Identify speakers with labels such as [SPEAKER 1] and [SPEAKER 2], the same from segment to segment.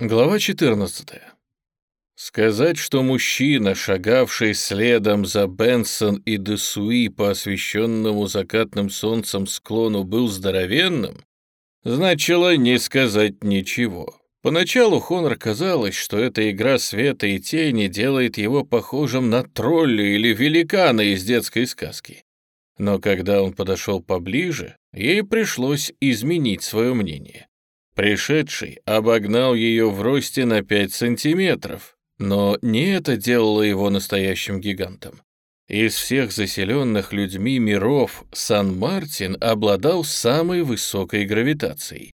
[SPEAKER 1] Глава 14. Сказать, что мужчина, шагавший следом за Бенсон и Десуи по освещенному закатным солнцем склону, был здоровенным, значило не сказать ничего. Поначалу Хонор казалось, что эта игра света и тени делает его похожим на тролля или великана из детской сказки. Но когда он подошел поближе, ей пришлось изменить свое мнение. Пришедший обогнал ее в росте на 5 сантиметров, но не это делало его настоящим гигантом. Из всех заселенных людьми миров Сан-Мартин обладал самой высокой гравитацией.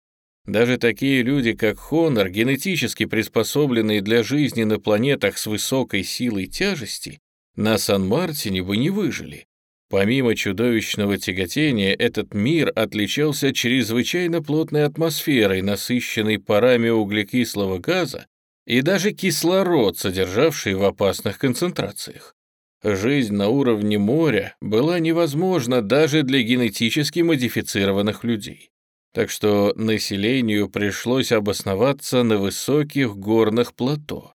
[SPEAKER 1] Даже такие люди, как Хонор, генетически приспособленные для жизни на планетах с высокой силой тяжести, на Сан-Мартине бы не выжили. Помимо чудовищного тяготения, этот мир отличался чрезвычайно плотной атмосферой, насыщенной парами углекислого газа и даже кислород, содержавший в опасных концентрациях. Жизнь на уровне моря была невозможна даже для генетически модифицированных людей. Так что населению пришлось обосноваться на высоких горных плато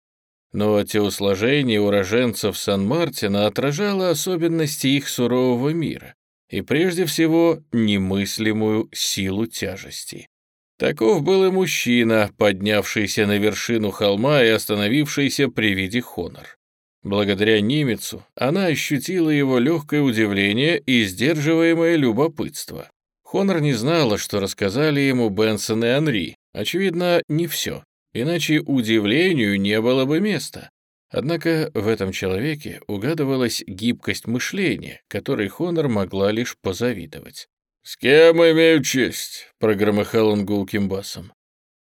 [SPEAKER 1] но телосложение уроженцев Сан-Мартина отражало особенности их сурового мира и прежде всего немыслимую силу тяжести. Таков был и мужчина, поднявшийся на вершину холма и остановившийся при виде Хонор. Благодаря немецу она ощутила его легкое удивление и сдерживаемое любопытство. Хонор не знала, что рассказали ему Бенсон и Анри, очевидно, не все иначе удивлению не было бы места. Однако в этом человеке угадывалась гибкость мышления, которой Хонор могла лишь позавидовать. «С кем имею честь?» — прогромыхал он гулким басом.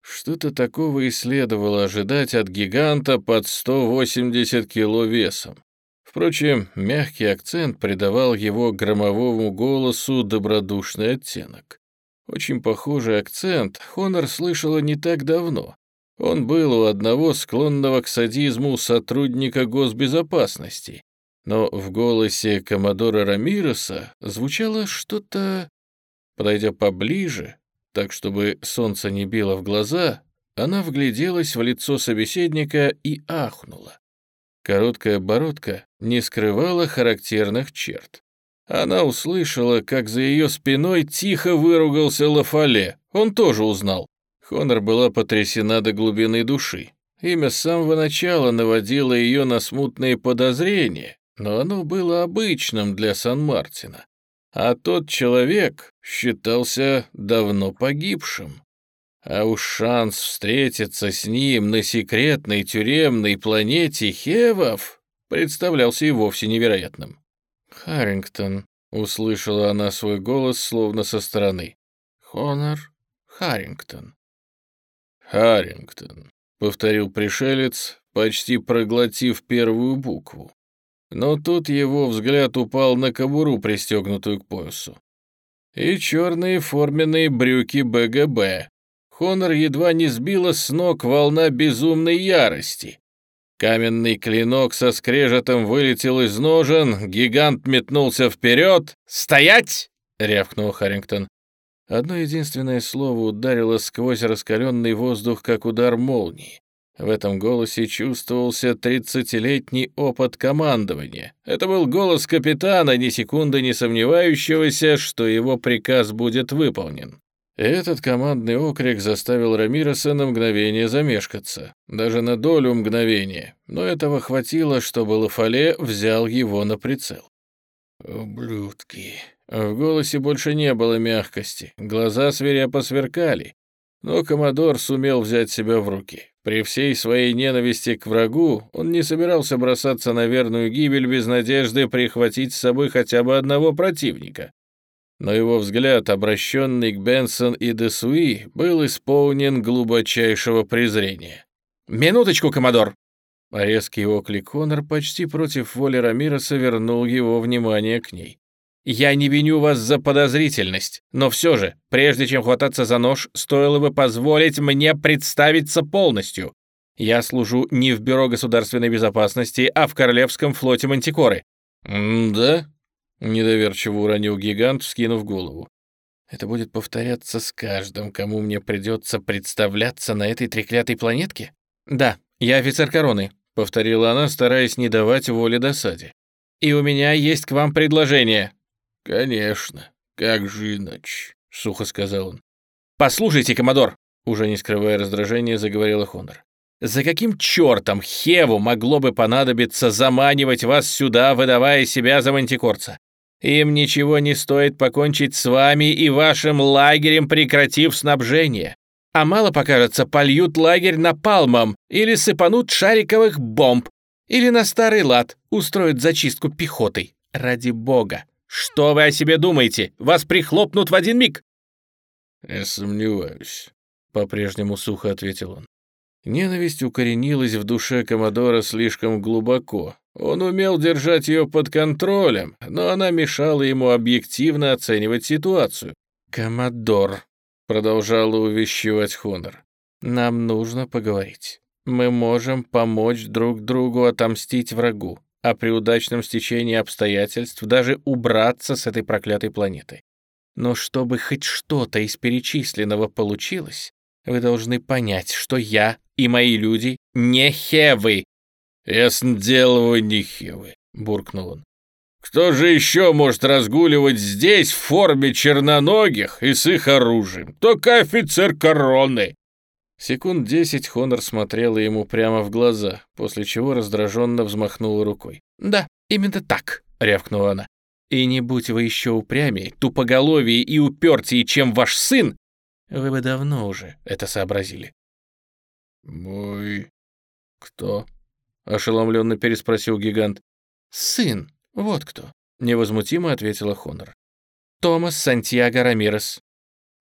[SPEAKER 1] Что-то такого и следовало ожидать от гиганта под 180 кило весом. Впрочем, мягкий акцент придавал его громовому голосу добродушный оттенок. Очень похожий акцент Хонор слышала не так давно, он был у одного склонного к садизму сотрудника госбезопасности, но в голосе коммодора Рамироса звучало что-то... Подойдя поближе, так чтобы солнце не било в глаза, она вгляделась в лицо собеседника и ахнула. Короткая бородка не скрывала характерных черт. Она услышала, как за ее спиной тихо выругался Лафале. Он тоже узнал. Хонор была потрясена до глубины души. Имя с самого начала наводило ее на смутные подозрения, но оно было обычным для Сан-Мартина. А тот человек считался давно погибшим. А уж шанс встретиться с ним на секретной тюремной планете Хевов представлялся и вовсе невероятным. «Харрингтон», — услышала она свой голос словно со стороны. «Хонор Харрингтон». «Харрингтон», — повторил пришелец, почти проглотив первую букву. Но тут его взгляд упал на кобуру, пристегнутую к поясу. И черные форменные брюки БГБ. Хонор едва не сбила с ног волна безумной ярости. Каменный клинок со скрежетом вылетел из ножен, гигант метнулся вперед. «Стоять!» — рявкнул Харрингтон. Одно единственное слово ударило сквозь раскаленный воздух, как удар молнии. В этом голосе чувствовался тридцатилетний опыт командования. Это был голос капитана, ни секунды не сомневающегося, что его приказ будет выполнен. Этот командный окрик заставил Рамироса на мгновение замешкаться, даже на долю мгновения, но этого хватило, чтобы Лафале взял его на прицел. «Ублюдки», в голосе больше не было мягкости, глаза свирепо сверкали. Но Комодор сумел взять себя в руки. При всей своей ненависти к врагу он не собирался бросаться на верную гибель без надежды прихватить с собой хотя бы одного противника. Но его взгляд, обращенный к Бенсон и Десуи, был исполнен глубочайшего презрения. «Минуточку, Комодор!» Резкий оклик Конор почти против воли Рамироса вернул его внимание к ней. Я не виню вас за подозрительность, но все же, прежде чем хвататься за нож, стоило бы позволить мне представиться полностью. Я служу не в Бюро государственной безопасности, а в Королевском флоте Мантикоры». «Да?» — недоверчиво уронил гигант, вскинув голову. Это будет повторяться с каждым, кому мне придется представляться на этой треклятой планетке? Да, я офицер короны, повторила она, стараясь не давать воли досаде. И у меня есть к вам предложение. Конечно, как же иначе, сухо сказал он. Послушайте, коммодор, уже не скрывая раздражения, заговорила Хонор. За каким чертом Хеву могло бы понадобиться заманивать вас сюда, выдавая себя за мантикорца? Им ничего не стоит покончить с вами и вашим лагерем, прекратив снабжение. А мало покажется, польют лагерь напалмом или сыпанут шариковых бомб, или на старый лад устроят зачистку пехотой. Ради бога, что вы о себе думаете? Вас прихлопнут в один миг. Я сомневаюсь, по-прежнему сухо ответил он. Ненависть укоренилась в душе Комодора слишком глубоко, он умел держать ее под контролем, но она мешала ему объективно оценивать ситуацию. «Коммодор», — продолжала увещевать Хонор, — «нам нужно поговорить. Мы можем помочь друг другу отомстить врагу, а при удачном стечении обстоятельств даже убраться с этой проклятой планеты. Но чтобы хоть что-то из перечисленного получилось, вы должны понять, что я и мои люди не хевы, «Ясно дело, вы не хивы», — буркнул он. «Кто же еще может разгуливать здесь в форме черноногих и с их оружием? Только офицер короны!» Секунд десять Хонор смотрела ему прямо в глаза, после чего раздраженно взмахнула рукой. «Да, именно так», — рявкнула она. «И не будь вы еще упрямее, тупоголовее и упертее, чем ваш сын, вы бы давно уже это сообразили». «Мой... кто?» — ошеломленно переспросил гигант. «Сын, вот кто», — невозмутимо ответила Хонор. «Томас Сантьяго Рамирес».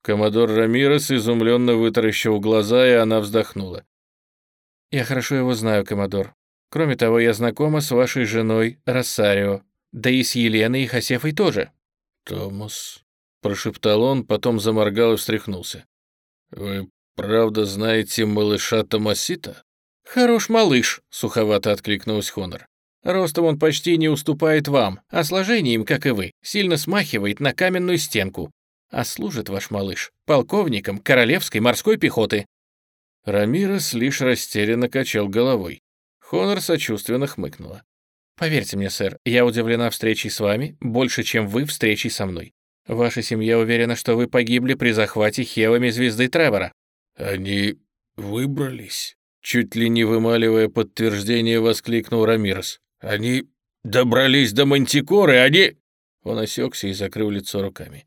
[SPEAKER 1] Коммодор Рамирес изумленно вытаращил глаза, и она вздохнула. «Я хорошо его знаю, Коммодор. Кроме того, я знакома с вашей женой Росарио, да и с Еленой и Хосефой тоже». «Томас», — прошептал он, потом заморгал и встряхнулся. «Вы правда знаете малыша Томасита?» «Хорош малыш», — суховато откликнулась Хонор. «Ростом он почти не уступает вам, а сложением, как и вы, сильно смахивает на каменную стенку. А служит ваш малыш полковником Королевской морской пехоты». Рамирес лишь растерянно качал головой. Хонор сочувственно хмыкнула. «Поверьте мне, сэр, я удивлена встречей с вами больше, чем вы встречей со мной. Ваша семья уверена, что вы погибли при захвате хевами звезды Тревора». «Они выбрались?» Чуть ли не вымаливая подтверждение, воскликнул Рамирес. «Они добрались до Мантикоры, они...» Он осекся и закрыл лицо руками.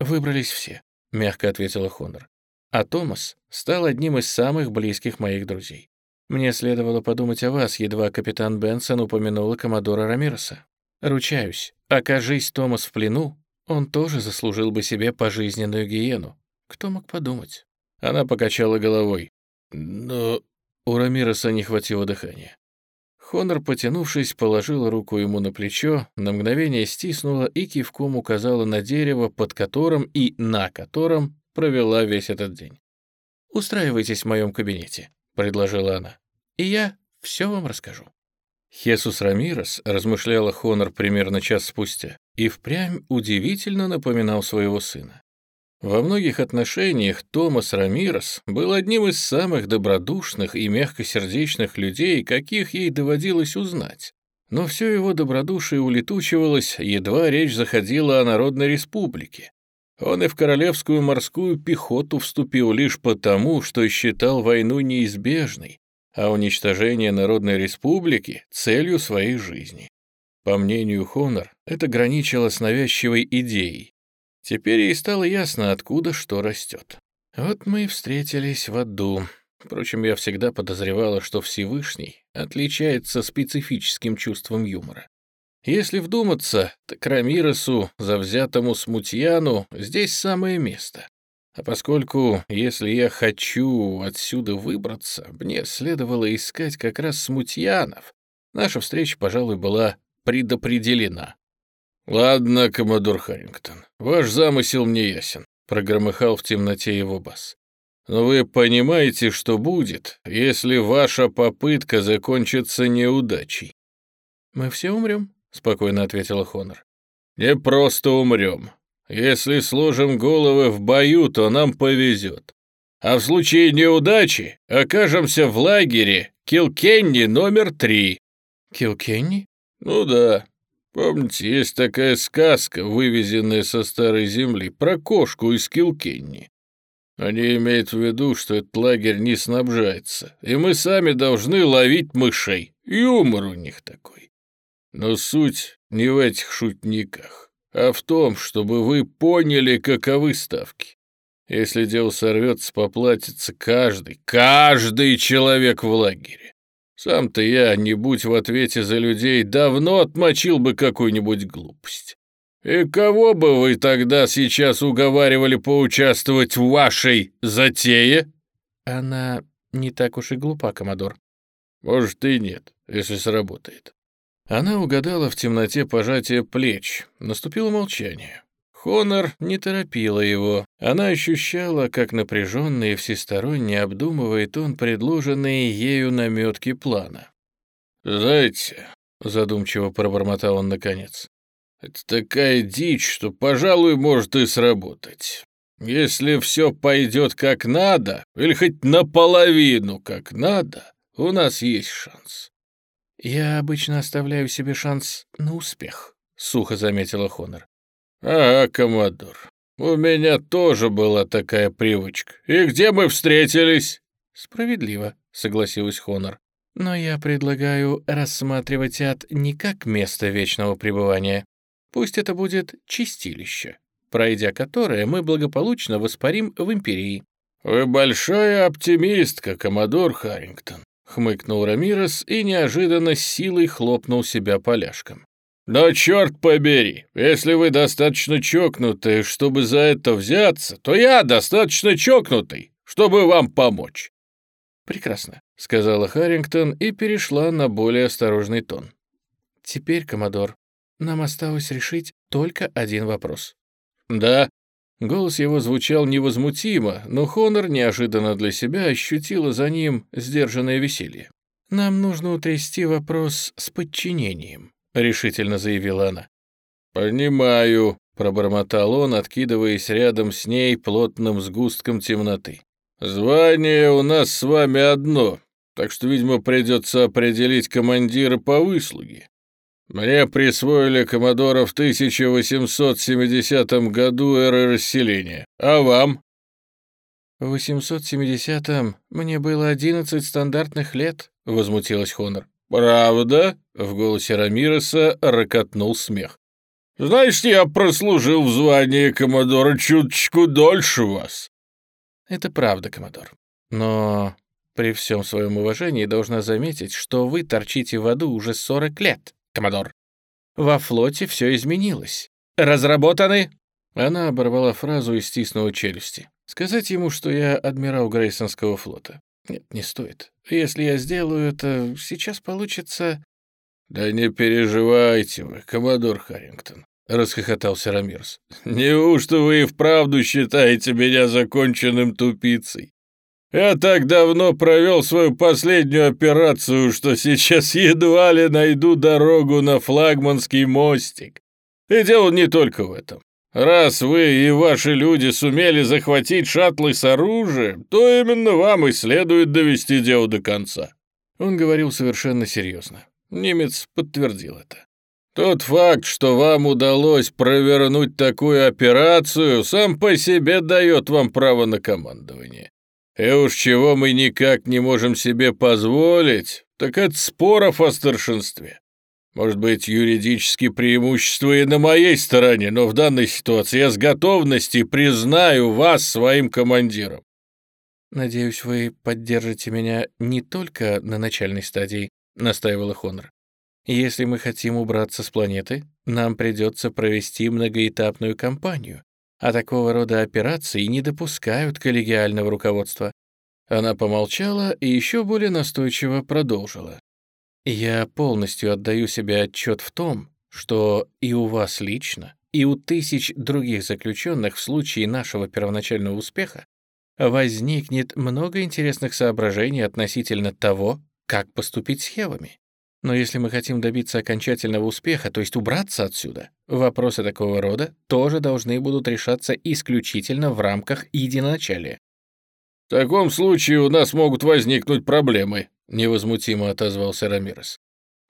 [SPEAKER 1] «Выбрались все», — мягко ответила Хонор. «А Томас стал одним из самых близких моих друзей. Мне следовало подумать о вас, едва капитан Бенсон упомянула коммодора Рамиреса. Ручаюсь, окажись Томас в плену, он тоже заслужил бы себе пожизненную гиену. Кто мог подумать?» Она покачала головой. Но у Рамироса не хватило дыхания. Хонор, потянувшись, положила руку ему на плечо, на мгновение стиснула и кивком указала на дерево, под которым и на котором провела весь этот день. «Устраивайтесь в моем кабинете», — предложила она, — «и я все вам расскажу». Хесус Рамирос, размышляла Хонор примерно час спустя, и впрямь удивительно напоминал своего сына. Во многих отношениях Томас Рамирес был одним из самых добродушных и мягкосердечных людей, каких ей доводилось узнать. Но все его добродушие улетучивалось, едва речь заходила о Народной Республике. Он и в Королевскую морскую пехоту вступил лишь потому, что считал войну неизбежной, а уничтожение Народной Республики — целью своей жизни. По мнению Хонор, это граничило с навязчивой идеей, Теперь ей стало ясно, откуда что растет. Вот мы и встретились в аду. Впрочем, я всегда подозревала, что Всевышний отличается специфическим чувством юмора. Если вдуматься, так Рамиросу, завзятому смутьяну, здесь самое место. А поскольку, если я хочу отсюда выбраться, мне следовало искать как раз смутьянов, наша встреча, пожалуй, была предопределена. «Ладно, коммодор Харрингтон, ваш замысел мне ясен», — прогромыхал в темноте его бас. «Но вы понимаете, что будет, если ваша попытка закончится неудачей?» «Мы все умрем», — спокойно ответила Хонор. «Не просто умрем. Если сложим головы в бою, то нам повезет. А в случае неудачи окажемся в лагере Килкенни номер три».
[SPEAKER 2] «Килкенни?»
[SPEAKER 1] «Ну да. Помните, есть такая сказка, вывезенная со старой земли, про кошку из Килкенни. Они имеют в виду, что этот лагерь не снабжается, и мы сами должны ловить мышей. Юмор у них такой. Но суть не в этих шутниках, а в том, чтобы вы поняли, каковы ставки. Если дело сорвется, поплатится каждый, каждый человек в лагере. Сам-то я, не будь в ответе за людей, давно отмочил бы какую-нибудь глупость. «И кого бы вы тогда сейчас уговаривали поучаствовать в вашей затее?»
[SPEAKER 2] «Она не так уж и глупа, Комодор».
[SPEAKER 1] «Может, и нет, если сработает». Она угадала в темноте пожатие плеч. Наступило молчание. Хонор не торопила его. Она ощущала, как напряженно и всесторонне обдумывает он предложенные ею наметки плана. «Знаете», — задумчиво пробормотал он наконец, это такая дичь, что, пожалуй, может и сработать. Если все пойдет как надо, или хоть наполовину как надо, у нас есть шанс.
[SPEAKER 2] Я обычно оставляю себе шанс на успех, сухо заметила Хонор.
[SPEAKER 1] Ага, коммодор, у меня тоже была такая привычка. И где мы встретились?
[SPEAKER 2] Справедливо, согласилась Хонор. Но я предлагаю рассматривать ад не как место вечного пребывания, Пусть это будет чистилище, пройдя которое мы благополучно воспарим в Империи».
[SPEAKER 1] «Вы большая оптимистка, коммодор Харрингтон», — хмыкнул Рамирес и неожиданно силой хлопнул себя поляшком. «Но черт побери, если вы достаточно чокнутые, чтобы за это взяться, то я достаточно чокнутый, чтобы вам помочь».
[SPEAKER 2] «Прекрасно», — сказала Харрингтон и перешла на более осторожный тон. «Теперь, коммодор, нам осталось решить только один вопрос».
[SPEAKER 1] «Да».
[SPEAKER 2] Голос его звучал невозмутимо, но Хонор неожиданно для себя ощутила за ним сдержанное веселье. «Нам нужно утрясти вопрос с подчинением», — решительно заявила она.
[SPEAKER 1] «Понимаю», — пробормотал он, откидываясь рядом с ней плотным сгустком темноты. «Звание у нас с вами одно, так что, видимо, придется определить командира по выслуге. Мне присвоили Коммодора в 1870 году эры расселения. А вам?»
[SPEAKER 2] «В 870-м мне было 11 стандартных лет», — возмутилась Хонор.
[SPEAKER 1] «Правда?» — в голосе Рамиреса рокотнул смех. «Знаешь, я прослужил в звании Коммодора чуточку дольше вас».
[SPEAKER 2] «Это правда, Коммодор. Но при всем своем уважении должна заметить, что вы торчите в аду уже 40 лет». Коммодор. Во флоте все изменилось. Разработаны...» Она оборвала фразу и стиснула челюсти. «Сказать ему, что я адмирал Грейсонского флота. Нет, не стоит. Если я сделаю это, сейчас получится...»
[SPEAKER 1] «Да не переживайте вы, коммодор Харрингтон», — расхохотался Рамирс. «Неужто вы и вправду считаете меня законченным тупицей? Я так давно провел свою последнюю операцию, что сейчас едва ли найду дорогу на флагманский мостик. И дело не только в этом. Раз вы и ваши люди сумели захватить шаттлы с оружием, то именно вам и следует довести дело до конца».
[SPEAKER 2] Он говорил совершенно серьезно. Немец подтвердил это.
[SPEAKER 1] Тот факт, что вам удалось провернуть такую операцию, сам по себе дает вам право на командование. И уж чего мы никак не можем себе позволить, так это споров о старшинстве. Может быть, юридические преимущества и на моей стороне, но в данной ситуации я с готовностью признаю вас своим командиром.
[SPEAKER 2] «Надеюсь, вы поддержите меня не только на начальной стадии», — настаивала Хонор. «Если мы хотим убраться с планеты, нам придется провести многоэтапную кампанию, а такого рода операции не допускают коллегиального руководства. Она помолчала и еще более настойчиво продолжила. «Я полностью отдаю себе отчет в том, что и у вас лично, и у тысяч других заключенных в случае нашего первоначального успеха возникнет много интересных соображений относительно того, как поступить с Хевами. Но если мы хотим добиться окончательного успеха, то есть убраться отсюда, вопросы такого рода тоже должны будут решаться исключительно в рамках единоначалия.
[SPEAKER 1] «В таком случае у нас могут возникнуть проблемы», — невозмутимо отозвался Рамирес.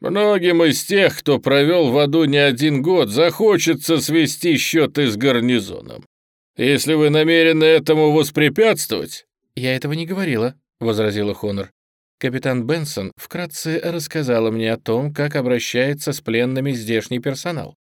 [SPEAKER 1] «Многим из тех, кто провел в аду не один год, захочется свести счеты с гарнизоном. Если вы намерены этому воспрепятствовать...»
[SPEAKER 2] «Я этого не говорила», — возразила Хонор. Капитан Бенсон вкратце рассказала мне о том, как обращается с пленными здешний персонал.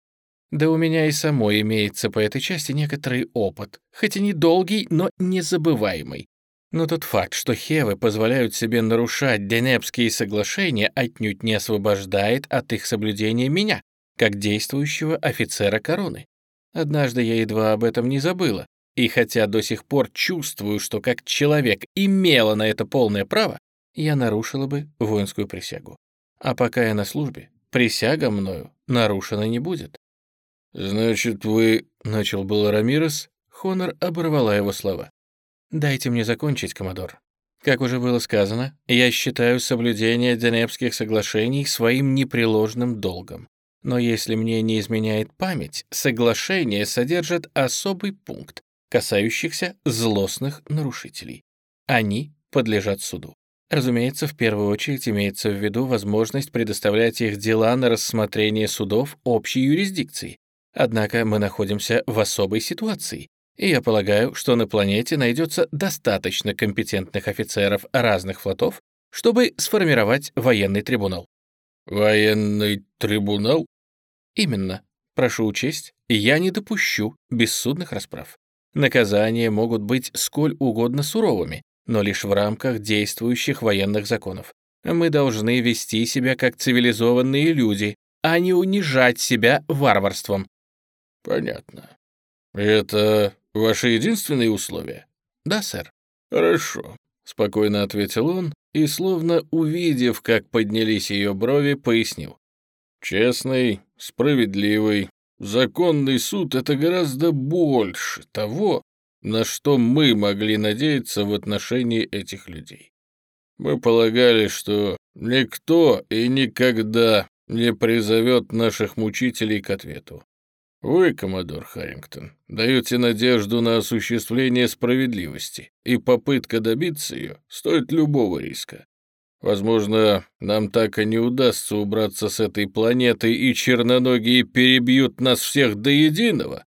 [SPEAKER 2] Да у меня и самой имеется по этой части некоторый опыт, хоть и недолгий, но незабываемый. Но тот факт, что хевы позволяют себе нарушать Денепские соглашения, отнюдь не освобождает от их соблюдения меня, как действующего офицера короны. Однажды я едва об этом не забыла, и хотя до сих пор чувствую, что как человек имела на это полное право, я нарушила бы воинскую присягу. А пока я на службе, присяга мною нарушена не будет.
[SPEAKER 1] «Значит, вы...» — начал был Рамирес,
[SPEAKER 2] Хонор оборвала его слова. «Дайте мне закончить, коммодор. Как уже было сказано, я считаю соблюдение Денепских соглашений своим непреложным долгом. Но если мне не изменяет память, соглашение содержит особый пункт, касающихся злостных нарушителей. Они подлежат суду. Разумеется, в первую очередь имеется в виду возможность предоставлять их дела на рассмотрение судов общей юрисдикции. Однако мы находимся в особой ситуации, и я полагаю, что на планете найдется достаточно компетентных офицеров разных флотов, чтобы сформировать военный трибунал.
[SPEAKER 1] «Военный трибунал?»
[SPEAKER 2] «Именно. Прошу учесть, я не допущу бессудных расправ. Наказания могут быть сколь угодно суровыми, но лишь в рамках действующих военных законов. Мы должны вести себя как цивилизованные люди, а не унижать себя варварством.
[SPEAKER 1] Понятно. Это ваши единственные условия?
[SPEAKER 2] Да, сэр.
[SPEAKER 1] Хорошо, спокойно ответил он и, словно увидев, как поднялись ее брови, пояснил. Честный, справедливый, законный суд — это гораздо больше того, на что мы могли надеяться в отношении этих людей. Мы полагали, что никто и никогда не призовет наших мучителей к ответу. Вы, коммодор Харрингтон, даете надежду на осуществление справедливости, и попытка добиться ее стоит любого риска. Возможно, нам так и не удастся убраться с этой планеты, и черноногие перебьют нас всех до единого.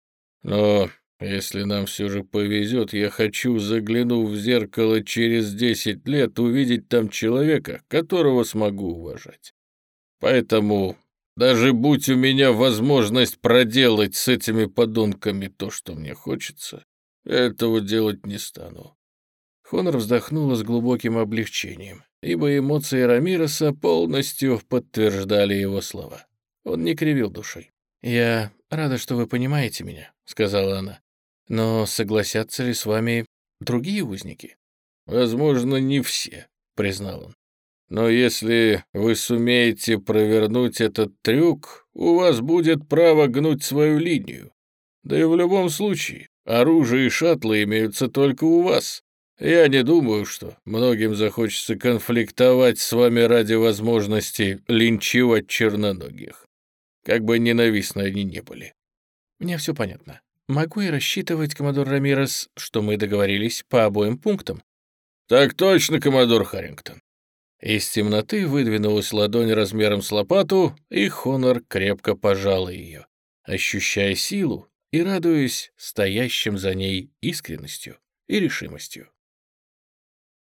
[SPEAKER 1] Но если нам все же повезет, я хочу, заглянув в зеркало через десять лет, увидеть там человека, которого смогу уважать. Поэтому, даже будь у меня возможность проделать с этими подонками то, что мне хочется, этого делать не стану».
[SPEAKER 2] Хонор вздохнула с глубоким облегчением, ибо эмоции Рамироса полностью подтверждали его слова. Он не кривил душой. «Я рада, что вы понимаете меня», — сказала она. Но согласятся ли с вами другие узники?
[SPEAKER 1] Возможно, не все, признал он. Но если вы сумеете провернуть этот трюк, у вас будет право гнуть свою линию. Да и в любом случае, оружие и шаттлы имеются только у вас. Я не думаю, что многим захочется конфликтовать с вами ради возможности линчевать черноногих. Как бы ненавистны они не были.
[SPEAKER 2] Мне все понятно. Могу и рассчитывать, коммодор Рамирес, что мы договорились по обоим пунктам.
[SPEAKER 1] Так точно, коммодор Харрингтон.
[SPEAKER 2] Из темноты выдвинулась ладонь размером с лопату, и Хонор крепко пожал ее, ощущая силу и радуясь стоящим за ней искренностью и решимостью.